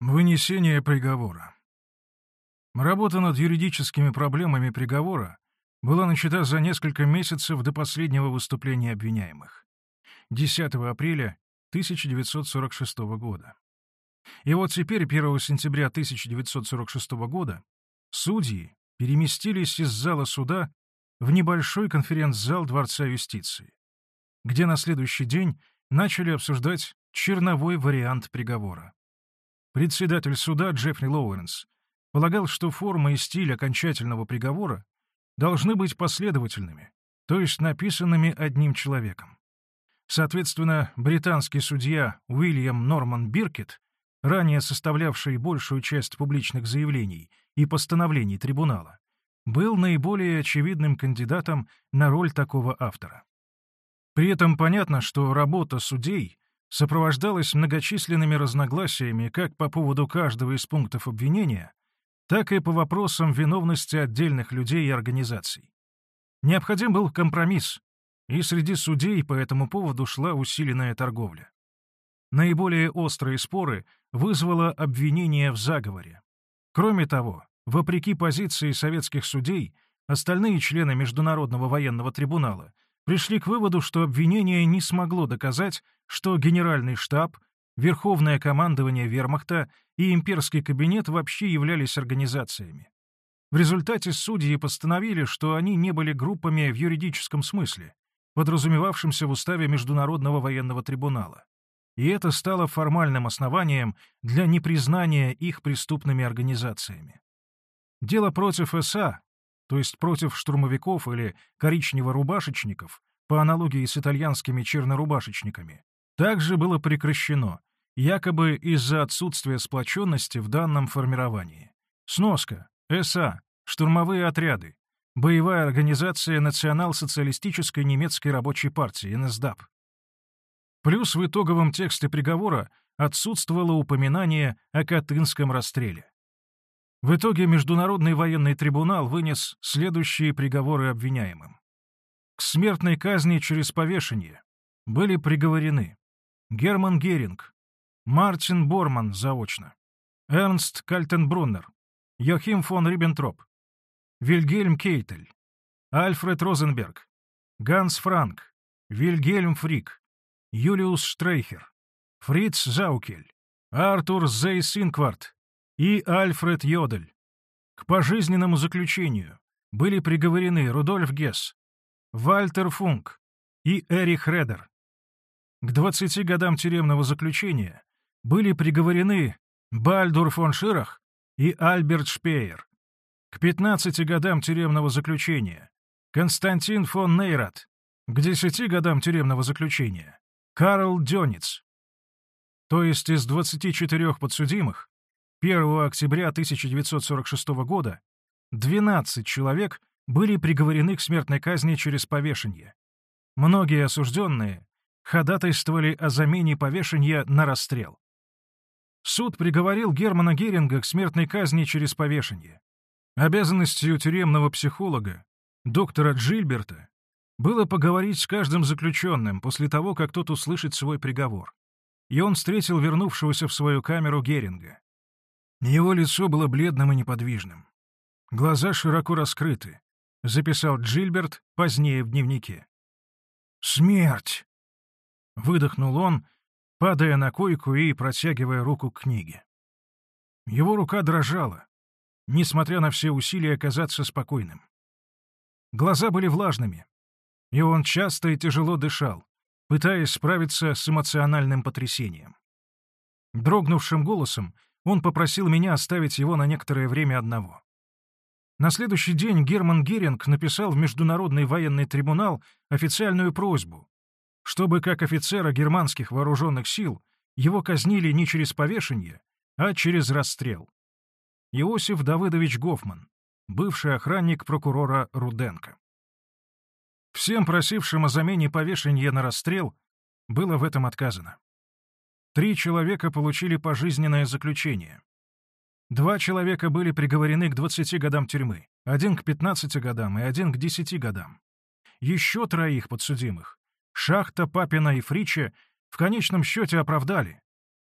Вынесение приговора. Работа над юридическими проблемами приговора была начата за несколько месяцев до последнего выступления обвиняемых. 10 апреля 1946 года. И вот теперь, 1 сентября 1946 года, судьи переместились из зала суда в небольшой конференц-зал Дворца юстиции, где на следующий день начали обсуждать черновой вариант приговора. Председатель суда Джеффри Лоуэнс полагал, что форма и стиль окончательного приговора должны быть последовательными, то есть написанными одним человеком. Соответственно, британский судья Уильям Норман Биркет, ранее составлявший большую часть публичных заявлений и постановлений трибунала, был наиболее очевидным кандидатом на роль такого автора. При этом понятно, что работа судей сопровождалась многочисленными разногласиями как по поводу каждого из пунктов обвинения, так и по вопросам виновности отдельных людей и организаций. Необходим был компромисс, и среди судей по этому поводу шла усиленная торговля. Наиболее острые споры вызвало обвинение в заговоре. Кроме того, вопреки позиции советских судей, остальные члены Международного военного трибунала — пришли к выводу, что обвинение не смогло доказать, что Генеральный штаб, Верховное командование вермахта и имперский кабинет вообще являлись организациями. В результате судьи постановили, что они не были группами в юридическом смысле, подразумевавшимся в уставе Международного военного трибунала. И это стало формальным основанием для непризнания их преступными организациями. Дело против СА то есть против штурмовиков или коричнево-рубашечников, по аналогии с итальянскими чернорубашечниками, также было прекращено, якобы из-за отсутствия сплоченности в данном формировании. Сноска, СА, штурмовые отряды, боевая организация Национал-социалистической немецкой рабочей партии, НСДАП. Плюс в итоговом тексте приговора отсутствовало упоминание о Катынском расстреле. В итоге Международный военный трибунал вынес следующие приговоры обвиняемым. К смертной казни через повешение были приговорены Герман Геринг, Мартин Борман заочно, Эрнст Кальтенбруннер, Йохим фон Риббентроп, Вильгельм Кейтель, Альфред Розенберг, Ганс Франк, Вильгельм Фрик, Юлиус Штрейхер, Фриц Заукель, Артур Зейсинкварт, и Альфред Йодель. К пожизненному заключению были приговорены Рудольф Гесс, Вальтер Функ и Эрих Редер. К 20 годам тюремного заключения были приговорены Бальдур фон Ширах и Альберт Шпеер. К 15 годам тюремного заключения Константин фон Нейрат. К 10 годам тюремного заключения Карл Дёниц. То есть из 24 подсудимых 1 октября 1946 года 12 человек были приговорены к смертной казни через повешение. Многие осужденные ходатайствовали о замене повешения на расстрел. Суд приговорил Германа Геринга к смертной казни через повешение. Обязанностью тюремного психолога, доктора Джильберта, было поговорить с каждым заключенным после того, как тот услышит свой приговор. И он встретил вернувшегося в свою камеру Геринга. Его лицо было бледным и неподвижным. Глаза широко раскрыты, записал Джильберт позднее в дневнике. «Смерть!» — выдохнул он, падая на койку и протягивая руку к книге. Его рука дрожала, несмотря на все усилия оказаться спокойным. Глаза были влажными, и он часто и тяжело дышал, пытаясь справиться с эмоциональным потрясением. Дрогнувшим голосом он попросил меня оставить его на некоторое время одного. На следующий день Герман Геринг написал в Международный военный трибунал официальную просьбу, чтобы как офицера германских вооруженных сил его казнили не через повешение, а через расстрел. Иосиф Давыдович Гофман, бывший охранник прокурора Руденко. Всем просившим о замене повешения на расстрел было в этом отказано. Три человека получили пожизненное заключение. Два человека были приговорены к 20 годам тюрьмы, один к 15 годам и один к 10 годам. Еще троих подсудимых — Шахта, Папина и Фрича — в конечном счете оправдали,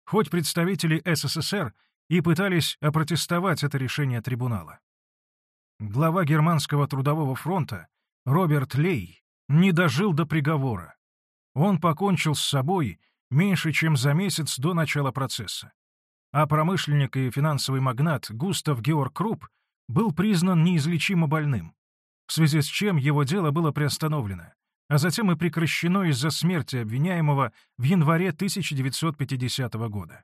хоть представители СССР и пытались опротестовать это решение трибунала. Глава Германского трудового фронта Роберт Лей не дожил до приговора. Он покончил с собой меньше, чем за месяц до начала процесса. А промышленник и финансовый магнат Густав Георг Крупп был признан неизлечимо больным, в связи с чем его дело было приостановлено, а затем и прекращено из-за смерти обвиняемого в январе 1950 года.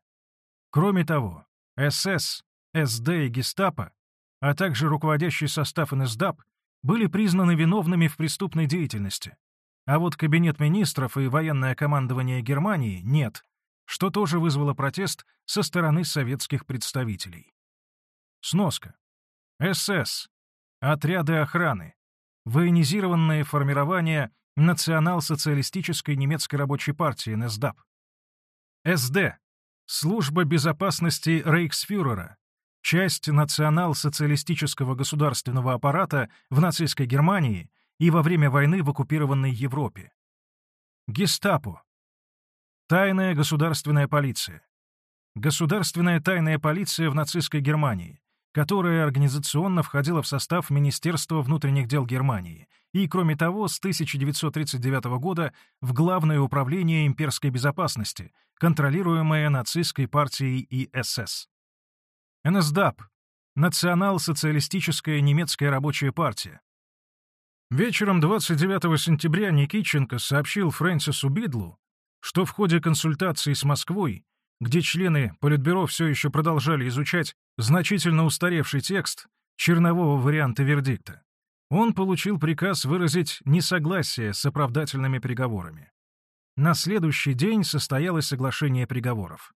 Кроме того, СС, СД и Гестапо, а также руководящий состав НСДАП были признаны виновными в преступной деятельности, а вот Кабинет министров и военное командование Германии — нет, что тоже вызвало протест со стороны советских представителей. Сноска. СС. Отряды охраны. Военизированные формирования Национал-социалистической немецкой рабочей партии НСДАП. СД. Служба безопасности Рейхсфюрера. Часть национал-социалистического государственного аппарата в нацистской Германии и во время войны в оккупированной Европе. Гестапо. Тайная государственная полиция. Государственная тайная полиция в нацистской Германии которая организационно входила в состав Министерства внутренних дел Германии и, кроме того, с 1939 года в Главное управление имперской безопасности, контролируемое нацистской партией и СС. НСДАП — Национал-социалистическая немецкая рабочая партия. Вечером 29 сентября Никитченко сообщил Фрэнсису Бидлу, что в ходе консультаций с Москвой где члены Политбюро все еще продолжали изучать значительно устаревший текст чернового варианта вердикта, он получил приказ выразить несогласие с оправдательными приговорами. На следующий день состоялось соглашение приговоров.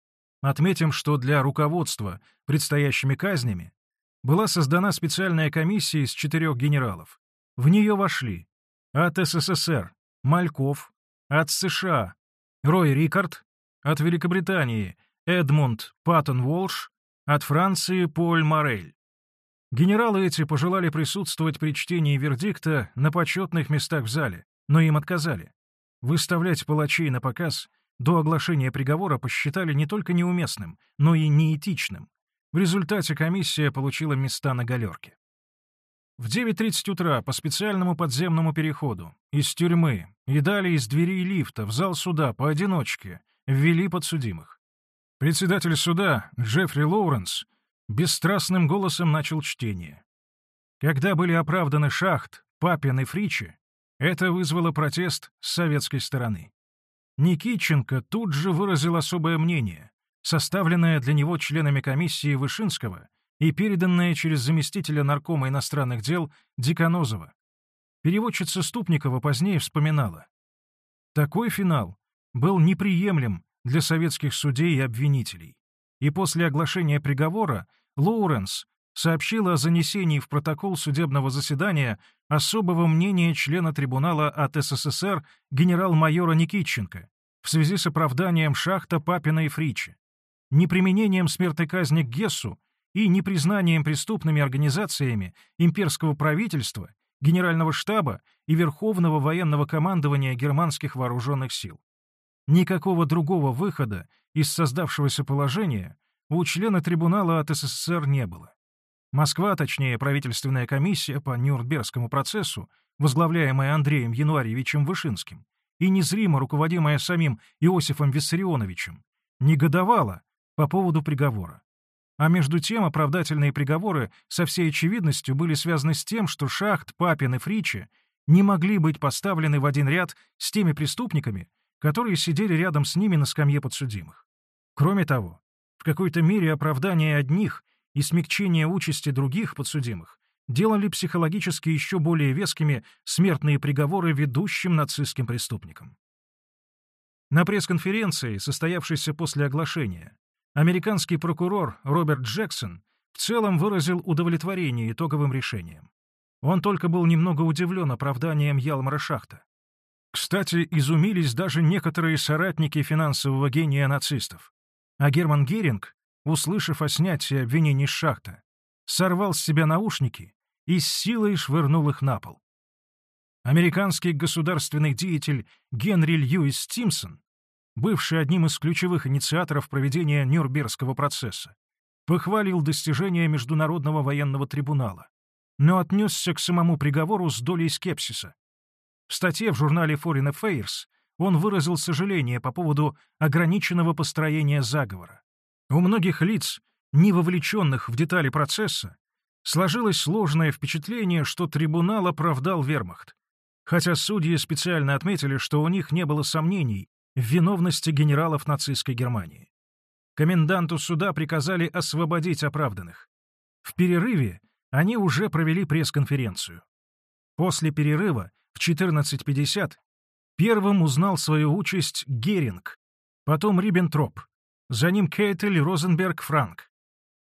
Отметим, что для руководства предстоящими казнями была создана специальная комиссия из четырех генералов. В нее вошли от СССР Мальков, от США Рой Рикард, от Великобритании Эдмунд Паттон-Волш, от Франции Поль Морель. Генералы эти пожелали присутствовать при чтении вердикта на почетных местах в зале, но им отказали. Выставлять палачей на показ до оглашения приговора посчитали не только неуместным, но и неэтичным. В результате комиссия получила места на галерке. В 9.30 утра по специальному подземному переходу из тюрьмы и далее из дверей лифта в зал суда поодиночке ввели подсудимых. Председатель суда, Джеффри Лоуренс, бесстрастным голосом начал чтение. Когда были оправданы Шахт, Папин и Фричи, это вызвало протест с советской стороны. Никитченко тут же выразил особое мнение, составленное для него членами комиссии Вышинского и переданное через заместителя наркома иностранных дел Диконозова. Переводчица Ступникова позднее вспоминала. Такой финал был неприемлем для советских судей и обвинителей, и после оглашения приговора Лоуренс сообщил о занесении в протокол судебного заседания особого мнения члена трибунала от СССР генерал-майора Никитченко в связи с оправданием Шахта, Папина и Фричи, неприменением смертной казни к Гессу и непризнанием преступными организациями имперского правительства, генерального штаба и Верховного военного командования германских вооруженных сил. Никакого другого выхода из создавшегося положения у члена трибунала от СССР не было. Москва, точнее правительственная комиссия по Нюрнбергскому процессу, возглавляемая Андреем Януарьевичем Вышинским и незримо руководимая самим Иосифом Виссарионовичем, негодовала по поводу приговора. А между тем оправдательные приговоры со всей очевидностью были связаны с тем, что Шахт, Папин и Фричи не могли быть поставлены в один ряд с теми преступниками, которые сидели рядом с ними на скамье подсудимых. Кроме того, в какой-то мере оправдание одних и смягчение участи других подсудимых делали психологически еще более вескими смертные приговоры ведущим нацистским преступникам. На пресс-конференции, состоявшейся после оглашения, американский прокурор Роберт Джексон в целом выразил удовлетворение итоговым решением. Он только был немного удивлен оправданием Ялмара Шахта. Кстати, изумились даже некоторые соратники финансового гения нацистов. А Герман Геринг, услышав о снятии обвинений шахта, сорвал с себя наушники и с силой швырнул их на пол. Американский государственный деятель Генри Льюис Стимсон, бывший одним из ключевых инициаторов проведения Нюрнбергского процесса, похвалил достижения Международного военного трибунала, но отнесся к самому приговору с долей скепсиса. В статье в журнале Foreign Affairs он выразил сожаление по поводу ограниченного построения заговора. У многих лиц, не вовлеченных в детали процесса, сложилось сложное впечатление, что трибунал оправдал вермахт, хотя судьи специально отметили, что у них не было сомнений в виновности генералов нацистской Германии. Коменданту суда приказали освободить оправданных. В перерыве они уже провели пресс-конференцию. После перерыва в 14.50 первым узнал свою участь Геринг, потом Риббентроп, за ним Кейтель, Розенберг, Франк.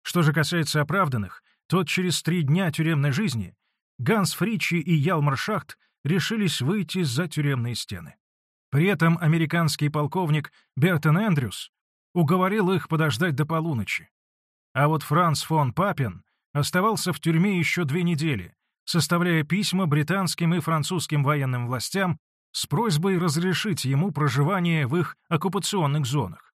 Что же касается оправданных, то через три дня тюремной жизни Ганс Фричи и Ялмар Шахт решились выйти за тюремные стены. При этом американский полковник Бертон Эндрюс уговорил их подождать до полуночи. А вот Франц фон Папен оставался в тюрьме еще две недели, составляя письма британским и французским военным властям с просьбой разрешить ему проживание в их оккупационных зонах.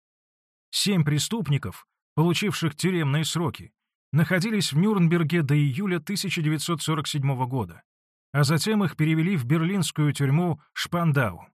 Семь преступников, получивших тюремные сроки, находились в Нюрнберге до июля 1947 года, а затем их перевели в берлинскую тюрьму Шпандау.